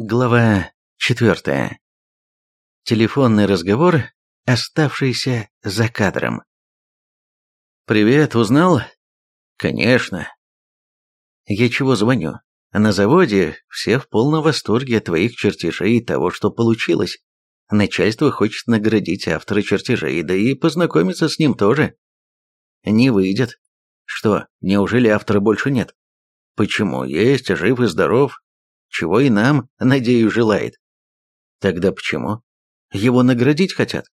Глава четвертая. Телефонный разговор, оставшийся за кадром. «Привет, узнал?» «Конечно». «Я чего звоню? На заводе все в полном восторге от твоих чертежей и того, что получилось. Начальство хочет наградить автора чертежей, да и познакомиться с ним тоже. Не выйдет. Что, неужели автора больше нет? Почему? Есть, жив и здоров, чего и нам, надеюсь, желает. Тогда почему? Его наградить хотят?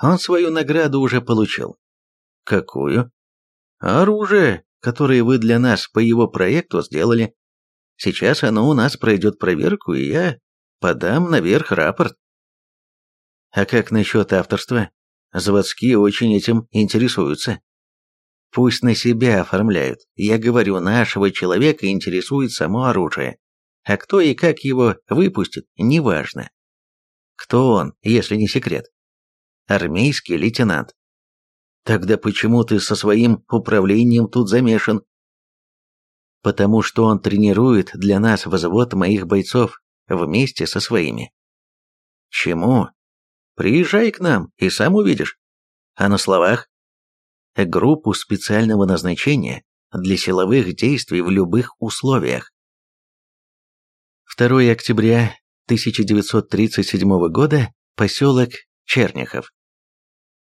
Он свою награду уже получил. Какую? Оружие, которое вы для нас по его проекту сделали. Сейчас оно у нас пройдет проверку, и я подам наверх рапорт. А как насчет авторства? Заводские очень этим интересуются. Пусть на себя оформляют. Я говорю, нашего человека интересует само оружие. А кто и как его выпустит, неважно. Кто он, если не секрет? Армейский лейтенант. Тогда почему ты со своим управлением тут замешан? Потому что он тренирует для нас взвод моих бойцов вместе со своими. Чему? Приезжай к нам и сам увидишь. А на словах? Группу специального назначения для силовых действий в любых условиях. 2 октября 1937 года, поселок Черняхов.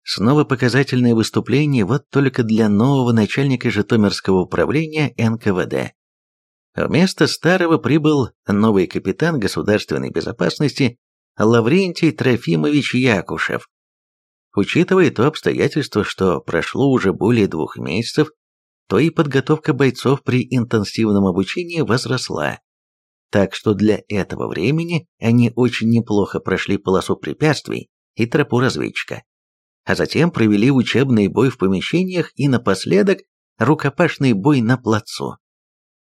Снова показательное выступление вот только для нового начальника Житомирского управления НКВД. Вместо старого прибыл новый капитан государственной безопасности Лаврентий Трофимович Якушев. Учитывая то обстоятельство, что прошло уже более двух месяцев, то и подготовка бойцов при интенсивном обучении возросла. Так что для этого времени они очень неплохо прошли полосу препятствий и тропу разведчика. А затем провели учебный бой в помещениях и напоследок рукопашный бой на плацу.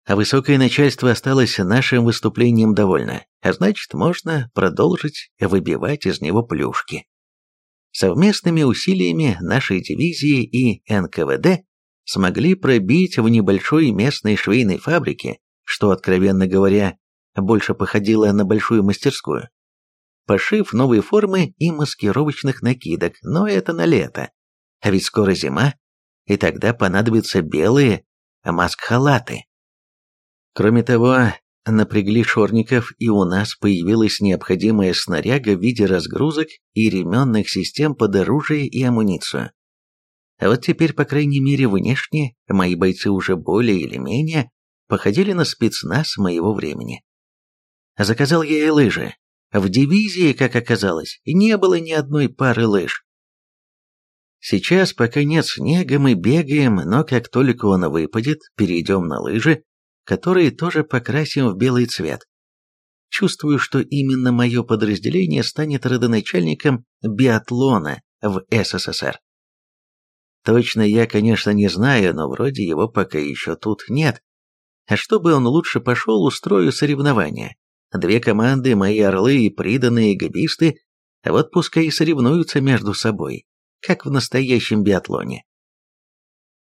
А высокое начальство осталось нашим выступлением довольно, а значит, можно продолжить выбивать из него плюшки. Совместными усилиями нашей дивизии и НКВД смогли пробить в небольшой местной швейной фабрике, что, откровенно говоря, больше походила на большую мастерскую. Пошив новые формы и маскировочных накидок, но это на лето. А ведь скоро зима, и тогда понадобятся белые маск-халаты. Кроме того, напрягли шорников, и у нас появилась необходимая снаряга в виде разгрузок и ременных систем под оружие и амуницию. А вот теперь, по крайней мере, внешне, мои бойцы уже более или менее походили на спецназ моего времени. Заказал я и лыжи. В дивизии, как оказалось, не было ни одной пары лыж. Сейчас, пока нет снега, мы бегаем, но как только он выпадет, перейдем на лыжи, которые тоже покрасим в белый цвет. Чувствую, что именно мое подразделение станет родоначальником биатлона в СССР. Точно я, конечно, не знаю, но вроде его пока еще тут нет. А чтобы он лучше пошел, устрою соревнования. Две команды, мои орлы и приданные габисты, вот пускай и соревнуются между собой, как в настоящем биатлоне.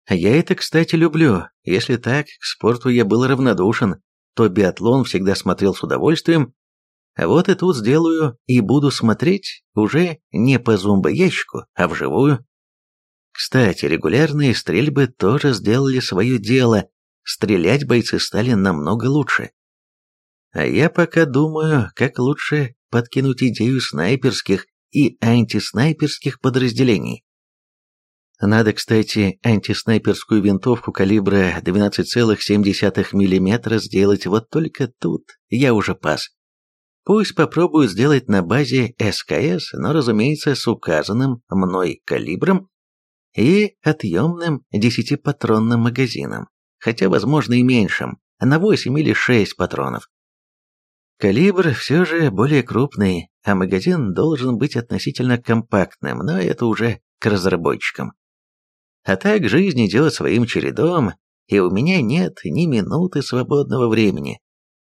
Я это, кстати, люблю. Если так, к спорту я был равнодушен, то биатлон всегда смотрел с удовольствием, а вот и тут сделаю и буду смотреть уже не по зомбоящику, а вживую. Кстати, регулярные стрельбы тоже сделали свое дело, стрелять бойцы стали намного лучше. А я пока думаю, как лучше подкинуть идею снайперских и антиснайперских подразделений. Надо, кстати, антиснайперскую винтовку калибра 12,7 мм сделать вот только тут, я уже пас. Пусть попробуют сделать на базе СКС, но, разумеется, с указанным мной калибром и отъемным 10-патронным магазином, хотя, возможно, и меньшим, на 8 или 6 патронов. Калибр все же более крупный, а магазин должен быть относительно компактным, но это уже к разработчикам. А так жизнь идет своим чередом, и у меня нет ни минуты свободного времени.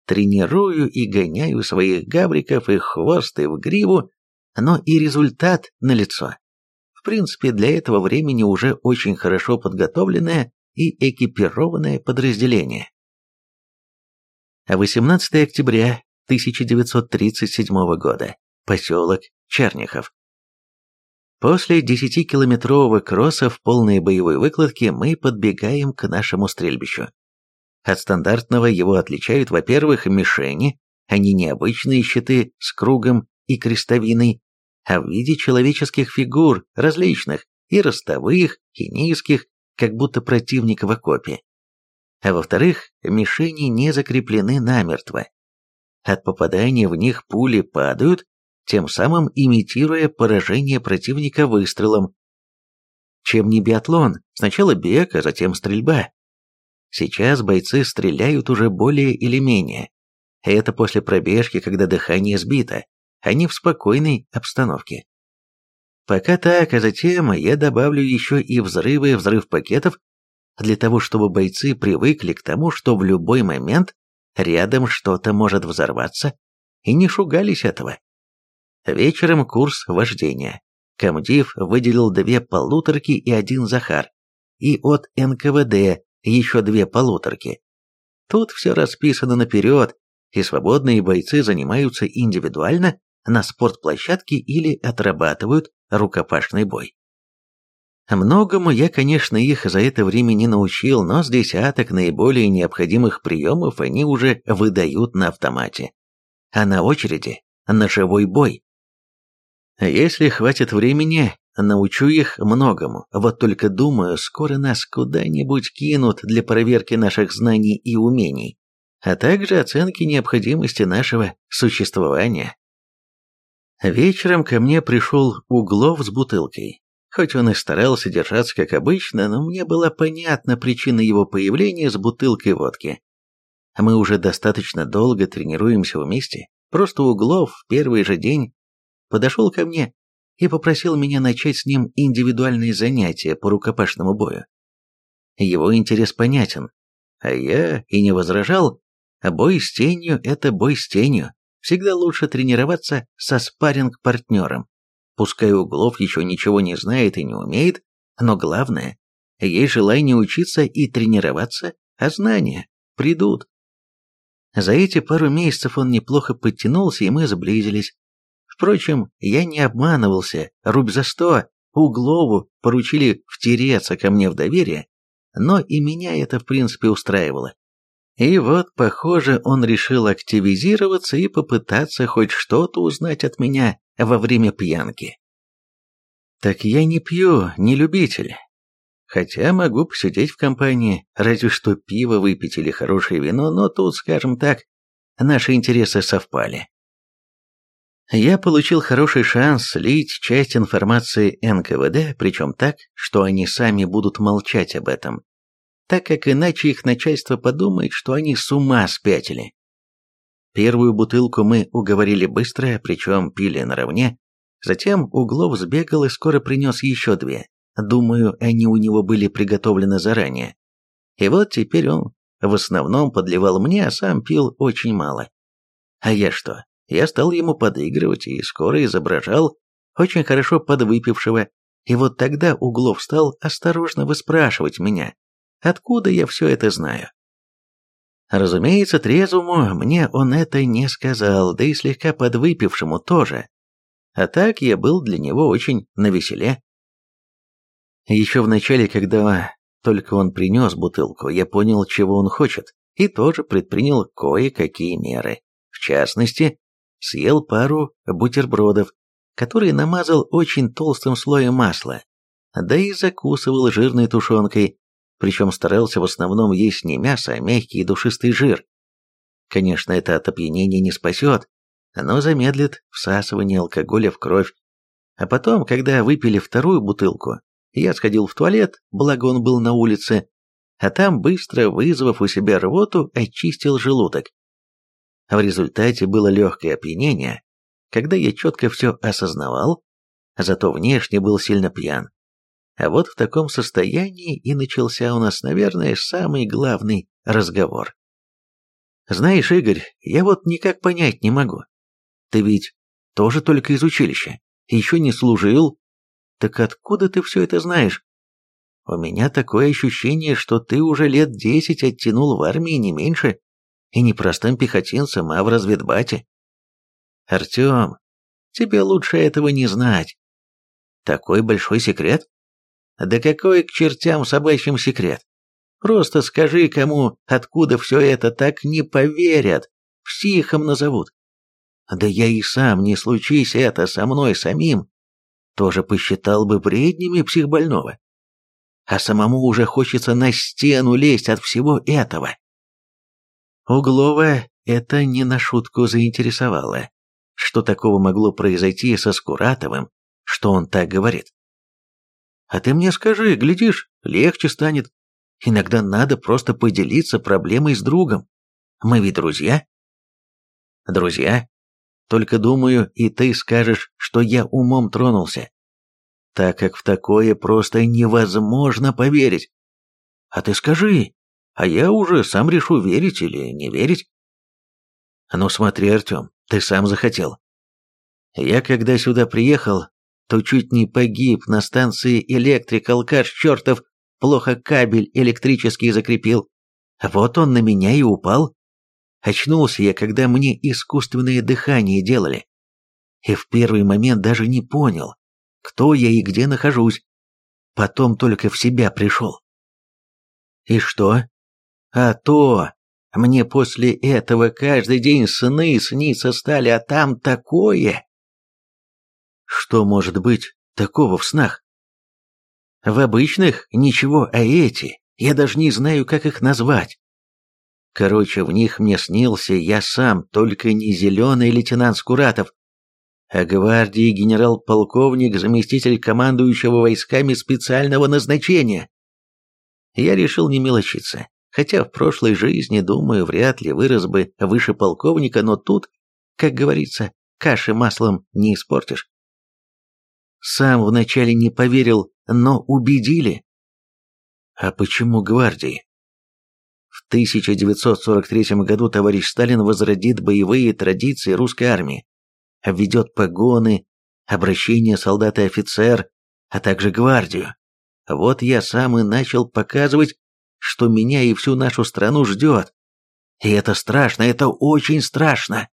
Тренирую и гоняю своих гавриков и хвост и в гриву, но и результат налицо. В принципе, для этого времени уже очень хорошо подготовленное и экипированное подразделение. 18 октября 1937 года, поселок Черняхов. После 10-километрового кросса в полной боевой выкладке мы подбегаем к нашему стрельбищу. От стандартного его отличают, во-первых, мишени, они необычные щиты с кругом и крестовиной, а в виде человеческих фигур различных, и ростовых, и низких, как будто противник в окопе. А во-вторых, мишени не закреплены намертво. От попадания в них пули падают, тем самым имитируя поражение противника выстрелом. Чем не биатлон, сначала бег, а затем стрельба. Сейчас бойцы стреляют уже более или менее. Это после пробежки, когда дыхание сбито, а не в спокойной обстановке. Пока так, а затем я добавлю еще и взрывы взрыв пакетов, для того, чтобы бойцы привыкли к тому, что в любой момент рядом что-то может взорваться, и не шугались этого. Вечером курс вождения. Комдив выделил две полуторки и один Захар. И от НКВД еще две полуторки. Тут все расписано наперед, и свободные бойцы занимаются индивидуально на спортплощадке или отрабатывают рукопашный бой. Многому я, конечно, их за это время не научил, но с десяток наиболее необходимых приемов они уже выдают на автомате. А на очереди – ножевой бой. Если хватит времени, научу их многому, вот только думаю, скоро нас куда-нибудь кинут для проверки наших знаний и умений, а также оценки необходимости нашего существования. Вечером ко мне пришел Углов с бутылкой. Хоть он и старался держаться как обычно, но мне была понятна причина его появления с бутылкой водки. Мы уже достаточно долго тренируемся вместе, просто Углов в первый же день подошел ко мне и попросил меня начать с ним индивидуальные занятия по рукопашному бою. Его интерес понятен, а я и не возражал, бой с тенью – это бой с тенью, всегда лучше тренироваться со спарринг-партнером. Пускай Углов еще ничего не знает и не умеет, но главное, есть желание учиться и тренироваться, а знания придут. За эти пару месяцев он неплохо подтянулся, и мы сблизились. Впрочем, я не обманывался, рубь за сто, Углову поручили втереться ко мне в доверие, но и меня это в принципе устраивало. И вот, похоже, он решил активизироваться и попытаться хоть что-то узнать от меня во время пьянки. Так я не пью, не любитель. Хотя могу посидеть в компании, разве что пиво выпить или хорошее вино, но тут, скажем так, наши интересы совпали. Я получил хороший шанс слить часть информации НКВД, причем так, что они сами будут молчать об этом, так как иначе их начальство подумает, что они с ума спятили. Первую бутылку мы уговорили быстро, причем пили наравне. Затем Углов сбегал и скоро принес еще две. Думаю, они у него были приготовлены заранее. И вот теперь он в основном подливал мне, а сам пил очень мало. А я что? Я стал ему подыгрывать и скоро изображал очень хорошо подвыпившего. И вот тогда Углов стал осторожно выспрашивать меня, Откуда я все это знаю? Разумеется, трезвому мне он это не сказал, да и слегка подвыпившему тоже. А так я был для него очень навеселе. Еще в начале, когда только он принес бутылку, я понял, чего он хочет, и тоже предпринял кое-какие меры. В частности, съел пару бутербродов, которые намазал очень толстым слоем масла, да и закусывал жирной тушенкой, причем старался в основном есть не мясо, а мягкий и душистый жир. Конечно, это от опьянения не спасет, но замедлит всасывание алкоголя в кровь. А потом, когда выпили вторую бутылку, я сходил в туалет, благо он был на улице, а там, быстро вызвав у себя рвоту, очистил желудок. В результате было легкое опьянение, когда я четко все осознавал, зато внешне был сильно пьян. А вот в таком состоянии и начался у нас, наверное, самый главный разговор. Знаешь, Игорь, я вот никак понять не могу. Ты ведь тоже только из училища, еще не служил. Так откуда ты все это знаешь? У меня такое ощущение, что ты уже лет десять оттянул в армии не меньше, и не простым пехотинцем, а в разведбате. Артем, тебе лучше этого не знать. Такой большой секрет? Да какой к чертям собачьим секрет? Просто скажи кому, откуда все это, так не поверят, психом назовут. Да я и сам, не случись это со мной самим, тоже посчитал бы бреднями психбольного. А самому уже хочется на стену лезть от всего этого. Углова это не на шутку заинтересовало. Что такого могло произойти со Скуратовым, что он так говорит? А ты мне скажи, глядишь, легче станет. Иногда надо просто поделиться проблемой с другом. Мы ведь друзья. Друзья? Только думаю, и ты скажешь, что я умом тронулся. Так как в такое просто невозможно поверить. А ты скажи, а я уже сам решу, верить или не верить. Ну смотри, Артем, ты сам захотел. Я когда сюда приехал, то чуть не погиб на станции электрик, алкаш чертов, плохо кабель электрический закрепил. Вот он на меня и упал. Очнулся я, когда мне искусственное дыхание делали. И в первый момент даже не понял, кто я и где нахожусь. Потом только в себя пришел. И что? А то, мне после этого каждый день сны снится стали, а там такое. Что может быть такого в снах? В обычных ничего, а эти, я даже не знаю, как их назвать. Короче, в них мне снился я сам, только не зеленый лейтенант Скуратов, а гвардии генерал-полковник, заместитель командующего войсками специального назначения. Я решил не мелочиться, хотя в прошлой жизни, думаю, вряд ли вырос бы выше полковника, но тут, как говорится, каши маслом не испортишь. Сам вначале не поверил, но убедили. А почему гвардии? В 1943 году товарищ Сталин возродит боевые традиции русской армии, введет погоны, обращение солдат и офицер, а также гвардию. Вот я сам и начал показывать, что меня и всю нашу страну ждет. И это страшно, это очень страшно.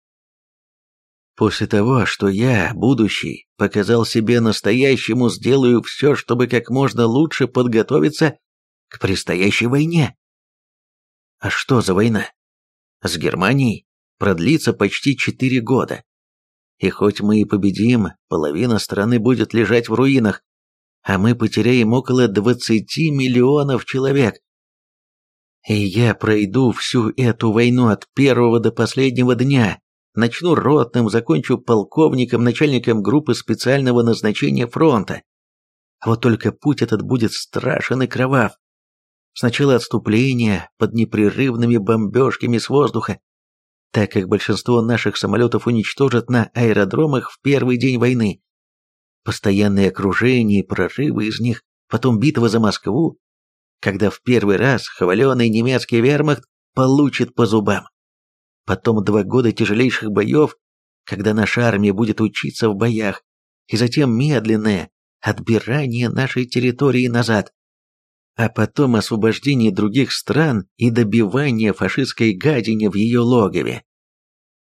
После того, что я, будущий, показал себе настоящему, сделаю все, чтобы как можно лучше подготовиться к предстоящей войне. А что за война? С Германией продлится почти четыре года. И хоть мы и победим, половина страны будет лежать в руинах, а мы потеряем около 20 миллионов человек. И я пройду всю эту войну от первого до последнего дня, Начну ротным, закончу полковником, начальником группы специального назначения фронта. Вот только путь этот будет страшен и кровав. Сначала отступление под непрерывными бомбежками с воздуха, так как большинство наших самолетов уничтожат на аэродромах в первый день войны. Постоянные окружения и прорывы из них, потом битва за Москву, когда в первый раз хваленый немецкий вермахт получит по зубам. Потом два года тяжелейших боев, когда наша армия будет учиться в боях, и затем медленное отбирание нашей территории назад. А потом освобождение других стран и добивание фашистской гадине в ее логове.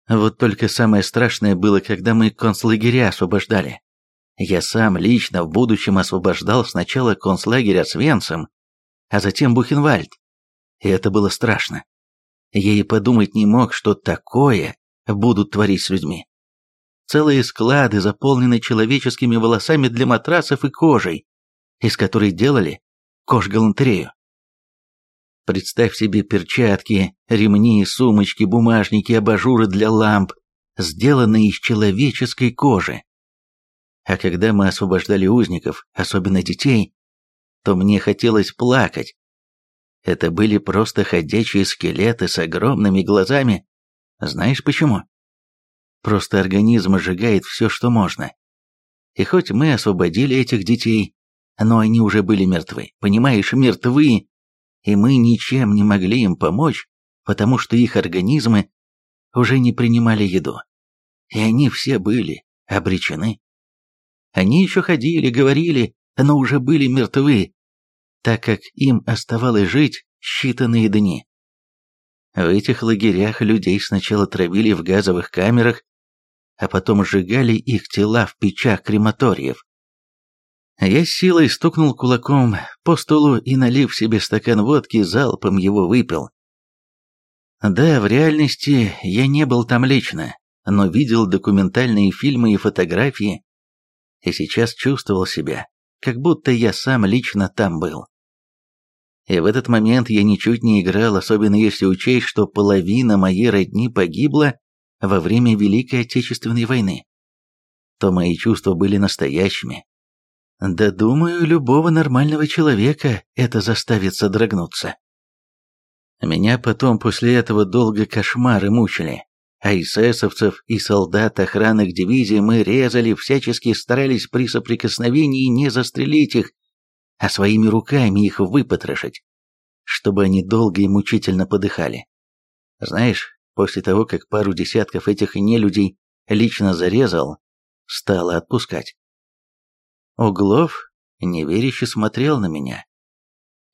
Вот только самое страшное было, когда мы концлагеря освобождали. Я сам лично в будущем освобождал сначала концлагерь Освенцим, а затем Бухенвальд. И это было страшно. Я и подумать не мог, что такое будут творить с людьми. Целые склады заполнены человеческими волосами для матрасов и кожей, из которой делали кожгалантерею. Представь себе перчатки, ремни, сумочки, бумажники, абажуры для ламп, сделанные из человеческой кожи. А когда мы освобождали узников, особенно детей, то мне хотелось плакать, это были просто ходячие скелеты с огромными глазами. Знаешь почему? Просто организм сжигает все, что можно. И хоть мы освободили этих детей, но они уже были мертвы, понимаешь, мертвы, и мы ничем не могли им помочь, потому что их организмы уже не принимали еду. И они все были обречены. Они еще ходили, говорили, но уже были мертвы, так как им оставалось жить считанные дни. В этих лагерях людей сначала травили в газовых камерах, а потом сжигали их тела в печах крематориев. Я силой стукнул кулаком по столу и, налив себе стакан водки, залпом его выпил. Да, в реальности я не был там лично, но видел документальные фильмы и фотографии, и сейчас чувствовал себя, как будто я сам лично там был. И в этот момент я ничуть не играл, особенно если учесть, что половина моей родни погибла во время Великой Отечественной войны. То мои чувства были настоящими, да думаю, любого нормального человека это заставит содрогнуться. Меня потом после этого долго кошмары мучили, а эсэсовцев и солдат охранных дивизий мы резали, всячески старались при соприкосновении не застрелить их, а своими руками их выпотрошить, чтобы они долго и мучительно подыхали. Знаешь, после того, как пару десятков этих нелюдей лично зарезал, стало отпускать. Углов неверяще смотрел на меня.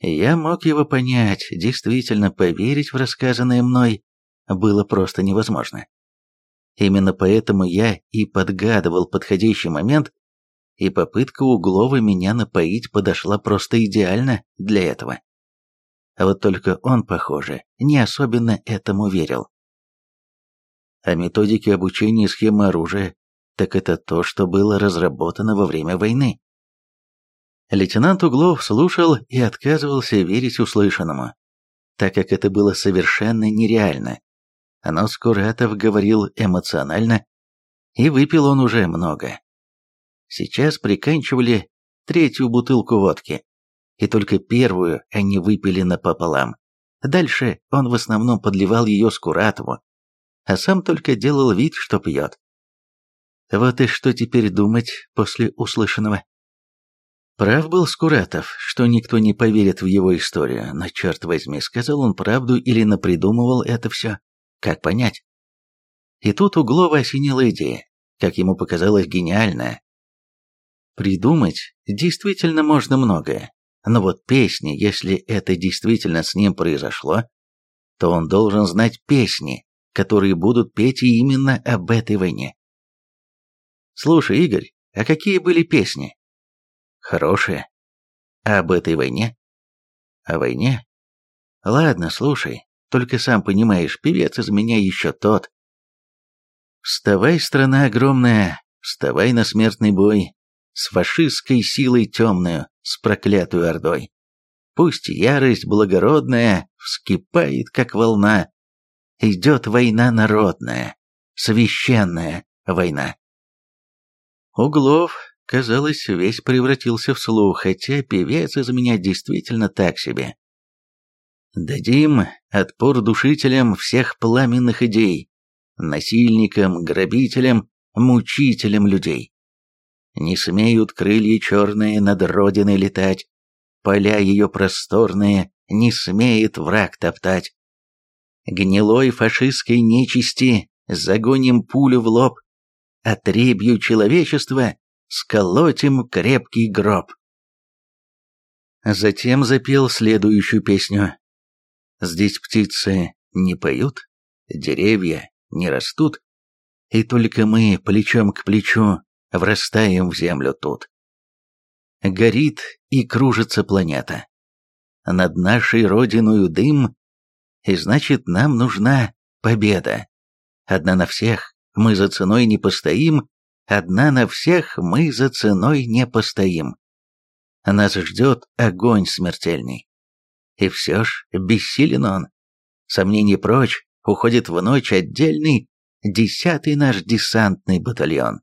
Я мог его понять, действительно поверить в рассказанное мной было просто невозможно. Именно поэтому я и подгадывал подходящий момент, и попытка Углова меня напоить подошла просто идеально для этого. А вот только он, похоже, не особенно этому верил. А методики обучения схемы оружия так это то, что было разработано во время войны. Лейтенант Углов слушал и отказывался верить услышанному, так как это было совершенно нереально. Но Скуратов говорил эмоционально, и выпил он уже много. Сейчас приканчивали третью бутылку водки, и только первую они выпили напополам. Дальше он в основном подливал ее Скуратову, а сам только делал вид, что пьет. Вот и что теперь думать после услышанного. Прав был Скуратов, что никто не поверит в его историю, но, черт возьми, сказал он правду или напридумывал это все. Как понять? И тут Углова осенила идея, как ему показалось гениальная. Придумать действительно можно многое, но вот песни, если это действительно с ним произошло, то он должен знать песни, которые будут петь именно об этой войне. Слушай, Игорь, а какие были песни? Хорошие. А об этой войне? О войне? Ладно, слушай, только сам понимаешь, певец из меня еще тот. Вставай, страна огромная, вставай на смертный бой, с фашистской силой темную, с проклятую ордой. Пусть ярость благородная вскипает, как волна, идет война народная, священная война. Углов, казалось, весь превратился в слух, хотя певец из меня действительно так себе. Дадим отпор душителям всех пламенных идей, насильникам, грабителям, мучителям людей. Не смеют крылья черные над родиной летать, поля ее просторные не смеет враг топтать. Гнилой фашистской нечисти загоним пулю в лоб, отребью человечества сколотим крепкий гроб. Затем запел следующую песню. Здесь птицы не поют, деревья не растут, и только мы плечом к плечу врастаем в землю тут. Горит и кружится планета. Над нашей родиною дым, и значит нам нужна победа. Одна на всех, мы за ценой не постоим, одна на всех мы за ценой не постоим. Нас ждет огонь смертельный. И все ж бессилен он. Сомнений прочь, уходит в ночь отдельный десятый наш десантный батальон.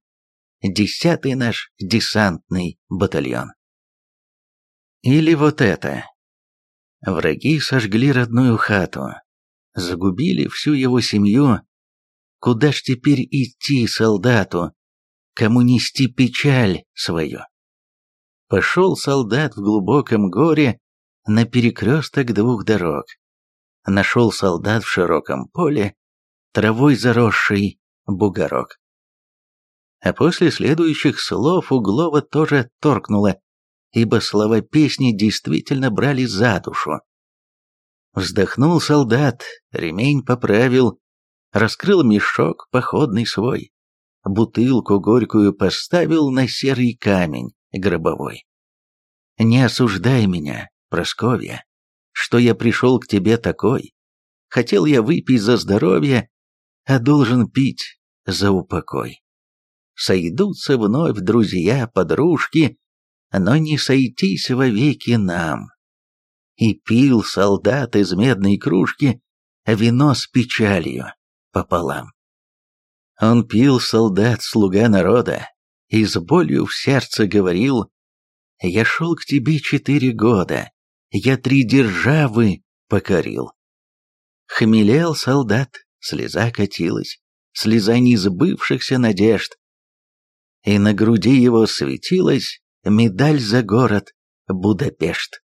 Десятый наш десантный батальон. Или вот это. Враги сожгли родную хату, загубили всю его семью, Куда ж теперь идти солдату? Кому нести печаль свою? Пошел солдат в глубоком горе на перекресток двух дорог. Нашел солдат в широком поле, травой заросший бугорок. А после следующих слов Углова тоже торкнуло, ибо слова песни действительно брали за душу. Вздохнул солдат, ремень поправил, раскрыл мешок походный свой, бутылку горькую поставил на серый камень гробовой. Не осуждай меня, Просковья, что я пришел к тебе такой. Хотел я выпить за здоровье, а должен пить за упокой. Сойдутся вновь друзья, подружки, но не сойтись вовеки нам. И пил солдат из медной кружки вино с печалью пополам. Он пил солдат, слуга народа, и с болью в сердце говорил, «Я шел к тебе четыре года, я три державы покорил». Хмелел солдат, слеза катилась, слеза несбывшихся надежд. И на груди его светилась медаль за город Будапешт.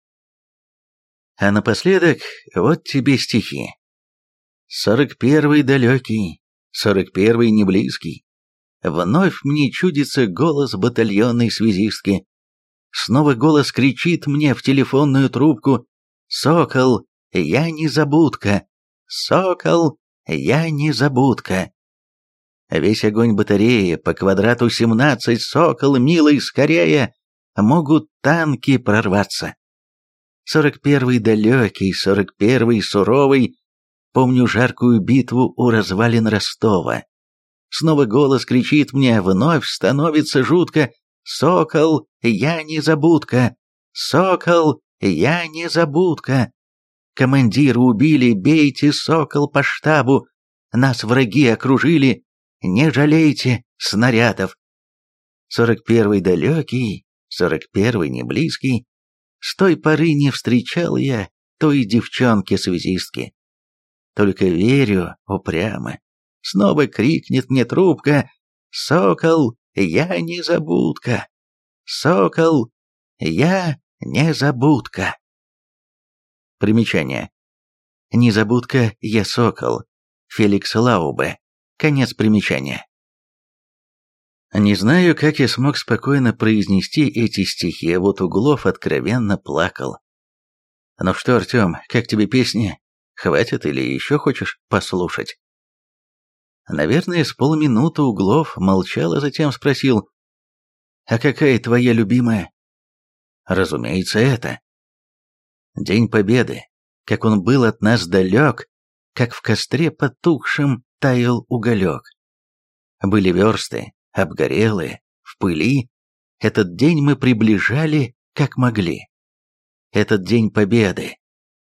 А напоследок вот тебе стихи. Сорок первый далекий, сорок первый неблизкий. Вновь мне чудится голос батальонной связистки. Снова голос кричит мне в телефонную трубку «Сокол, я не забудка! Сокол, я не забудка!» Весь огонь батареи по квадрату семнадцать, сокол, милый, скорее, могут танки прорваться. Сорок первый далекий, сорок первый суровый, Помню жаркую битву у развалин Ростова. Снова голос кричит мне, вновь становится жутко. «Сокол, я не забудка! Сокол, я не забудка!» Командира убили, бейте, сокол, по штабу. Нас враги окружили, не жалейте снарядов. Сорок первый далекий, сорок первый не близкий. С той поры не встречал я той девчонки-связистки. Только верю упрямо. Снова крикнет мне трубка «Сокол, я не забудка! Сокол, я не забудка!» Примечание. Незабудка я сокол. Феликс Лаубе. Конец примечания. Не знаю, как я смог спокойно произнести эти стихи, а вот Углов откровенно плакал. «Ну что, Артем, как тебе песни? Хватит или еще хочешь послушать?» Наверное, с полминуты Углов молчал, а затем спросил, «А какая твоя любимая?» «Разумеется, это». День Победы, как он был от нас далек, как в костре потухшем таял уголек. Были версты, обгорелые, в пыли. Этот день мы приближали, как могли. Этот день Победы.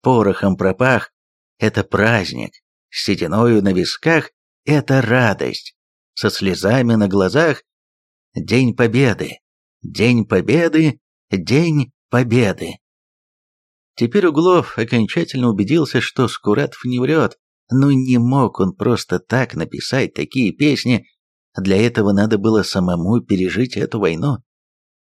Порохом пропах, это праздник, с сединою на висках – это радость, со слезами на глазах – День Победы, День Победы, День Победы. Теперь Углов окончательно убедился, что Скуратов не врет, но не мог он просто так написать такие песни, для этого надо было самому пережить эту войну.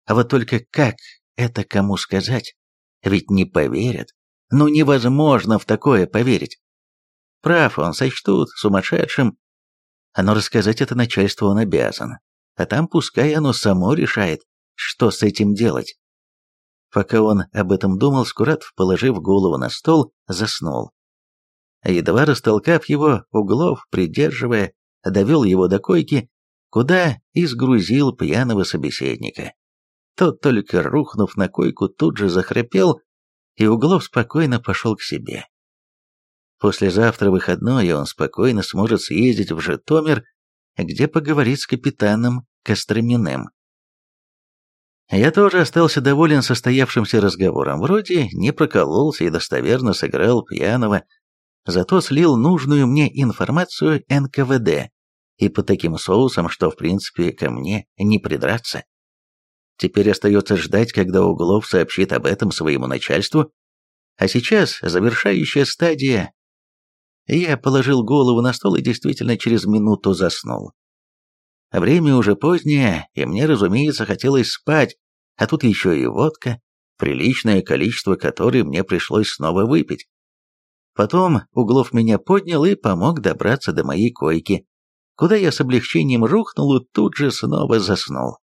А вот только как это кому сказать? Ведь не поверят. Ну невозможно в такое поверить. Прав он, сочтут сумасшедшим. Но рассказать это начальству он обязан. А там пускай оно само решает, что с этим делать. Пока он об этом думал, Скуратов, положив голову на стол, заснул. Едва растолкав его, Углов, придерживая, довел его до койки, куда и сгрузил пьяного собеседника. Тот, только рухнув на койку, тут же захрапел, и Углов спокойно пошел к себе. Послезавтра выходной, и он спокойно сможет съездить в Житомир, где поговорить с капитаном Костроминым. Я тоже остался доволен состоявшимся разговором. Вроде не прокололся и достоверно сыграл пьяного, зато слил нужную мне информацию НКВД, и по таким соусам, что в принципе ко мне не придраться. Теперь остается ждать, когда Углов сообщит об этом своему начальству. А сейчас завершающая стадия. Я положил голову на стол и действительно через минуту заснул. Время уже позднее, и мне, разумеется, хотелось спать, а тут еще и водка, приличное количество которой мне пришлось снова выпить. Потом Углов меня поднял и помог добраться до моей койки, куда я с облегчением рухнул и тут же снова заснул.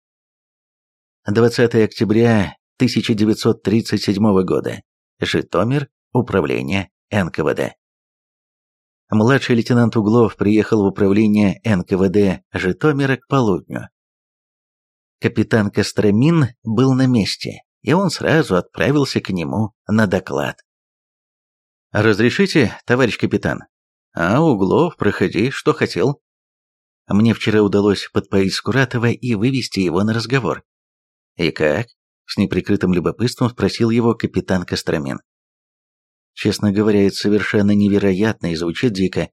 20 октября 1937 года. Житомир. Управление НКВД. Младший лейтенант Углов приехал в управление НКВД Житомира к полудню. Капитан Костромин был на месте, и он сразу отправился к нему на доклад. «Разрешите, товарищ капитан?» «А, Углов, проходи, что хотел?» Мне вчера удалось подпоить Скуратова и вывести его на разговор. «И как?» — с неприкрытым любопытством спросил его капитан Костромин. Честно говоря, это совершенно невероятно и звучит дико.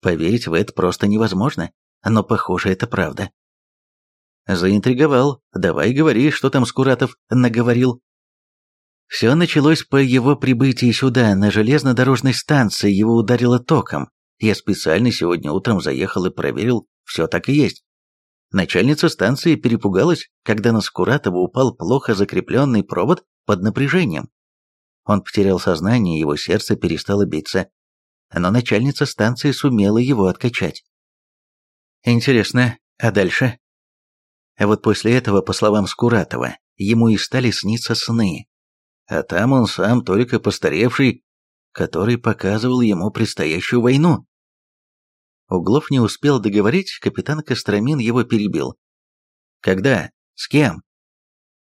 Поверить в это просто невозможно, но, похоже, это правда. Заинтриговал. Давай говори, что там Скуратов наговорил. Все началось по его прибытии сюда, на железнодорожной станции, его ударило током. Я специально сегодня утром заехал и проверил, все так и есть. Начальница станции перепугалась, когда на Скуратова упал плохо закрепленный провод под напряжением. Он потерял сознание, его сердце перестало биться. Но начальница станции сумела его откачать. Интересно, а дальше? А вот после этого, по словам Скуратова, ему и стали сниться сны. А там он сам, только постаревший, который показывал ему предстоящую войну. Углов не успел договорить, капитан Костромин его перебил. «Когда? С кем?»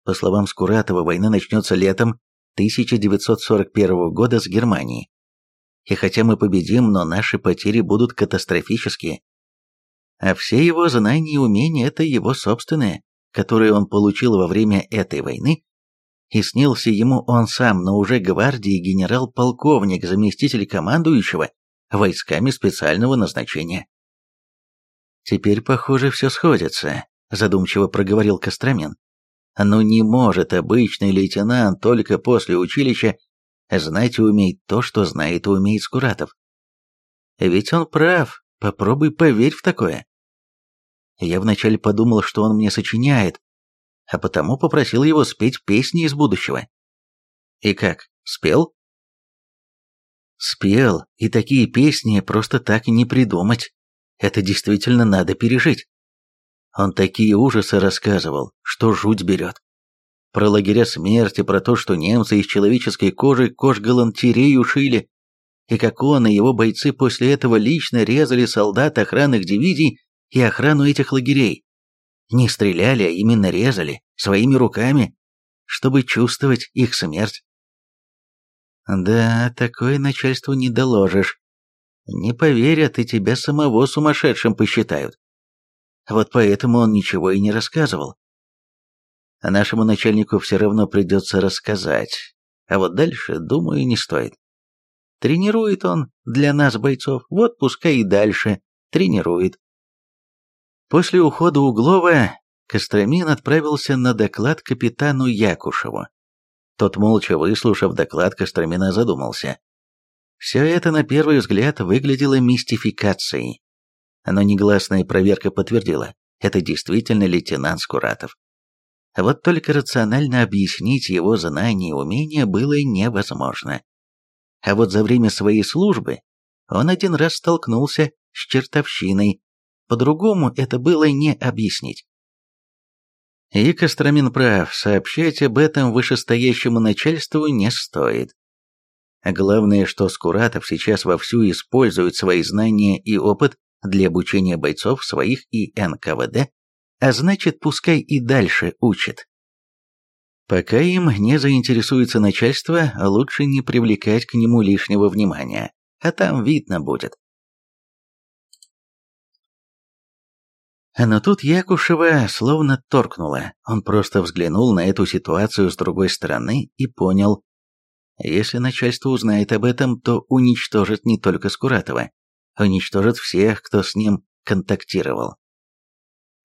По словам Скуратова, война начнется летом 1941 года с Германией. И хотя мы победим, но наши потери будут катастрофические. А все его знания и умения – это его собственные, которые он получил во время этой войны, и снился ему он сам, но уже гвардии генерал-полковник, заместитель командующего войсками специального назначения. «Теперь, похоже, все сходится», – задумчиво проговорил Костромин. Но не может обычный лейтенант только после училища знать и уметь то, что знает и умеет Скуратов. Ведь он прав, попробуй поверь в такое. Я вначале подумал, что он мне сочиняет, а потому попросил его спеть песни из будущего. И как, спел? Спел, и такие песни просто так не придумать. Это действительно надо пережить. Он такие ужасы рассказывал, что жуть берет. Про лагеря смерти, про то, что немцы из человеческой кожи кож-галантерею шили, и как он и его бойцы после этого лично резали солдат охранных дивизий и охрану этих лагерей. Не стреляли, а именно резали, своими руками, чтобы чувствовать их смерть. Да, такое начальству не доложишь. Не поверят и тебя самого сумасшедшим посчитают. Вот поэтому он ничего и не рассказывал. А нашему начальнику все равно придется рассказать. А вот дальше, думаю, не стоит. Тренирует он для нас, бойцов, вот пускай и дальше тренирует. После ухода Углова Костромин отправился на доклад капитану Якушеву. Тот, молча выслушав доклад Костромина, задумался. Все это, на первый взгляд, выглядело мистификацией но негласная проверка подтвердила, это действительно лейтенант Скуратов. Вот только рационально объяснить его знания и умения было невозможно. А вот за время своей службы он один раз столкнулся с чертовщиной, по-другому это было не объяснить. И Костромин прав, сообщать об этом вышестоящему начальству не стоит. Главное, что Скуратов сейчас вовсю использует свои знания и опыт для обучения бойцов своих и НКВД, а значит, пускай и дальше учат. Пока им не заинтересуется начальство, лучше не привлекать к нему лишнего внимания, а там видно будет. Но тут Якушева словно торкнула. Он просто взглянул на эту ситуацию с другой стороны и понял. Если начальство узнает об этом, то уничтожит не только Скуратова, уничтожит всех, кто с ним контактировал.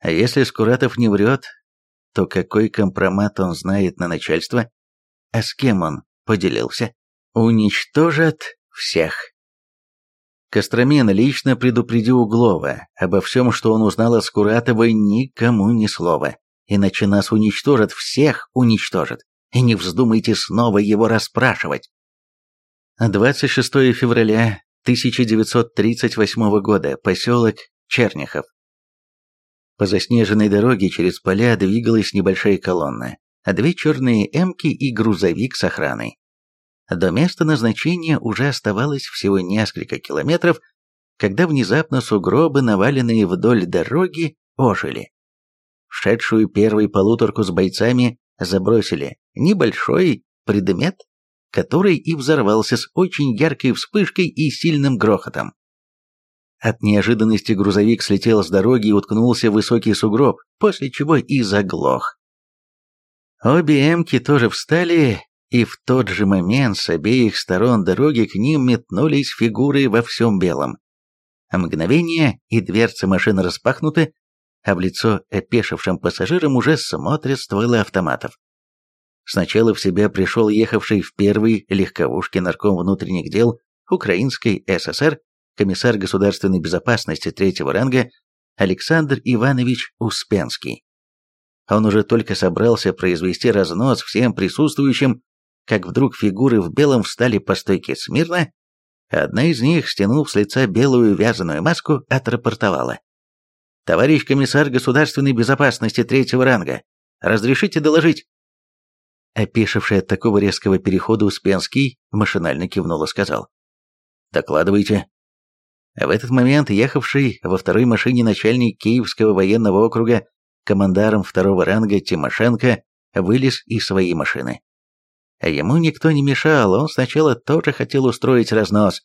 А если Скуратов не врет, то какой компромат он знает на начальство? А с кем он поделился? Уничтожат всех. Костромин лично предупредил Углова обо всем, что он узнал от Скуратова, никому ни слова. Иначе нас уничтожат, всех уничтожат. И не вздумайте снова его расспрашивать. 26 февраля 1938 года, поселок Черняхов. По заснеженной дороге через поля двигалась небольшая колонна, а две черные «Эмки» и грузовик с охраной. До места назначения уже оставалось всего несколько километров, когда внезапно сугробы, наваленные вдоль дороги, ожили. Вшедшую первую полуторку с бойцами забросили небольшой предмет, который и взорвался с очень яркой вспышкой и сильным грохотом. От неожиданности грузовик слетел с дороги и уткнулся в высокий сугроб, после чего и заглох. Обе эмки тоже встали, и в тот же момент с обеих сторон дороги к ним метнулись фигуры во всем белом. А мгновение, и дверцы машины распахнуты, а в лицо опешившим пассажирам уже смотрят стволы автоматов. Сначала в себя пришел ехавший в первой легковушке нарком внутренних дел Украинской ССР комиссар государственной безопасности третьего ранга Александр Иванович Успенский. Он уже только собрался произвести разнос всем присутствующим, как вдруг фигуры в белом встали по стойке смирно, одна из них, стянув с лица белую вязаную маску, отрапортовала. «Товарищ комиссар государственной безопасности третьего ранга, разрешите доложить?» Опешивший от такого резкого перехода Успенский машинально кивнул и сказал. «Докладывайте». В этот момент ехавший во второй машине начальник Киевского военного округа командаром второго ранга Тимошенко вылез из своей машины. А ему никто не мешал, он сначала тоже хотел устроить разнос,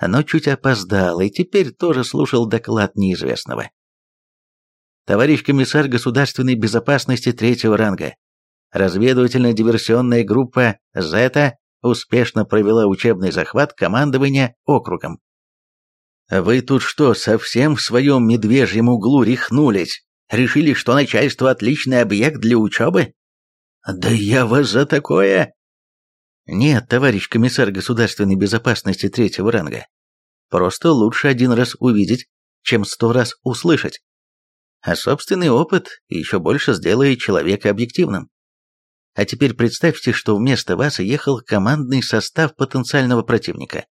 но чуть опоздал и теперь тоже слушал доклад неизвестного. Товарищ комиссар государственной безопасности третьего ранга, разведывательно-диверсионная группа «Зета» успешно провела учебный захват командования округом. «Вы тут что, совсем в своем медвежьем углу рехнулись? Решили, что начальство – отличный объект для учебы? Да я вас за такое!» «Нет, товарищ комиссар государственной безопасности третьего ранга. Просто лучше один раз увидеть, чем сто раз услышать. А собственный опыт еще больше сделает человека объективным. А теперь представьте, что вместо вас ехал командный состав потенциального противника.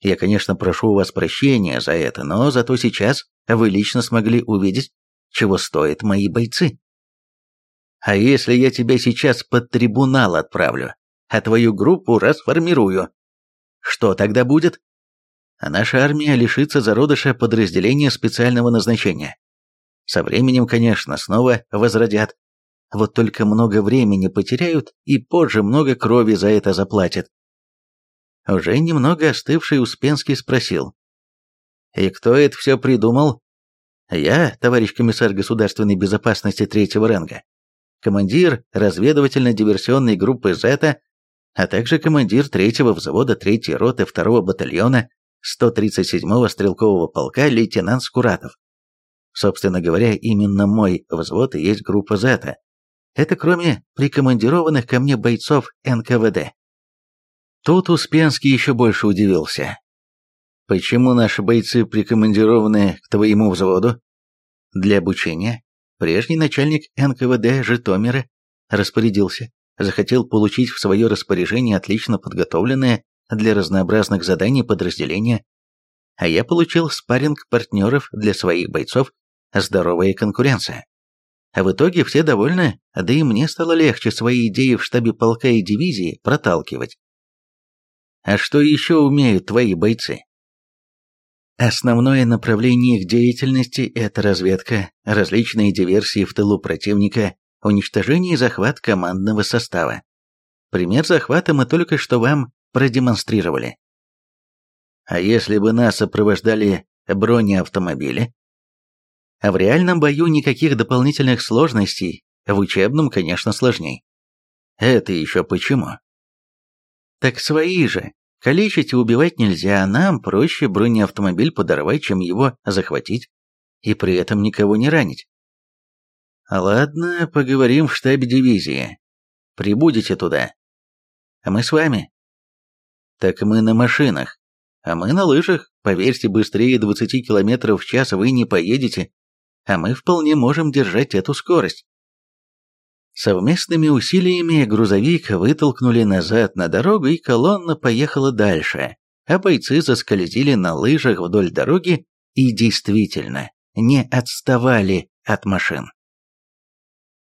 Я, конечно, прошу у вас прощения за это, но зато сейчас вы лично смогли увидеть, чего стоят мои бойцы. А если я тебя сейчас под трибунал отправлю, а твою группу расформирую, что тогда будет? Наша армия лишится зародыша подразделения специального назначения. Со временем, конечно, снова возродят, вот только много времени потеряют и позже много крови за это заплатят. Уже немного остывший Успенский спросил. «И кто это все придумал?» «Я, товарищ комиссар государственной безопасности третьего ранга, командир разведывательно-диверсионной группы «Зета», а также командир третьего взвода третьей роты второго батальона 137-го стрелкового полка лейтенант Скуратов. Собственно говоря, именно мой взвод и есть группа «Зета», это кроме прикомандированных ко мне бойцов НКВД. Тут Успенский еще больше удивился. Почему наши бойцы прикомандированы к твоему взводу? Для обучения. Прежний начальник НКВД Житомира распорядился, захотел получить в свое распоряжение отлично подготовленное для разнообразных заданий подразделение, а я получил спарринг партнеров для своих бойцов, здоровая конкуренция. А в итоге все довольны, да и мне стало легче свои идеи в штабе полка и дивизии проталкивать. А что еще умеют твои бойцы? Основное направление их деятельности – это разведка, различные диверсии в тылу противника, уничтожение и захват командного состава. Пример захвата мы только что вам продемонстрировали. А если бы нас сопровождали бронеавтомобили? А в реальном бою никаких дополнительных сложностей, в учебном, конечно, сложней. Это еще почему? Так свои же. Калечить и убивать нельзя, а нам проще бронеавтомобиль подорвать, чем его захватить, и при этом никого не ранить. Ладно, поговорим в штабе дивизии. Прибудете туда. А мы с вами. Так мы на машинах. А мы на лыжах. Поверьте, быстрее 20 км в час вы не поедете а мы вполне можем держать эту скорость. Совместными усилиями грузовик вытолкнули назад на дорогу, и колонна поехала дальше, а бойцы заскользили на лыжах вдоль дороги и действительно не отставали от машин.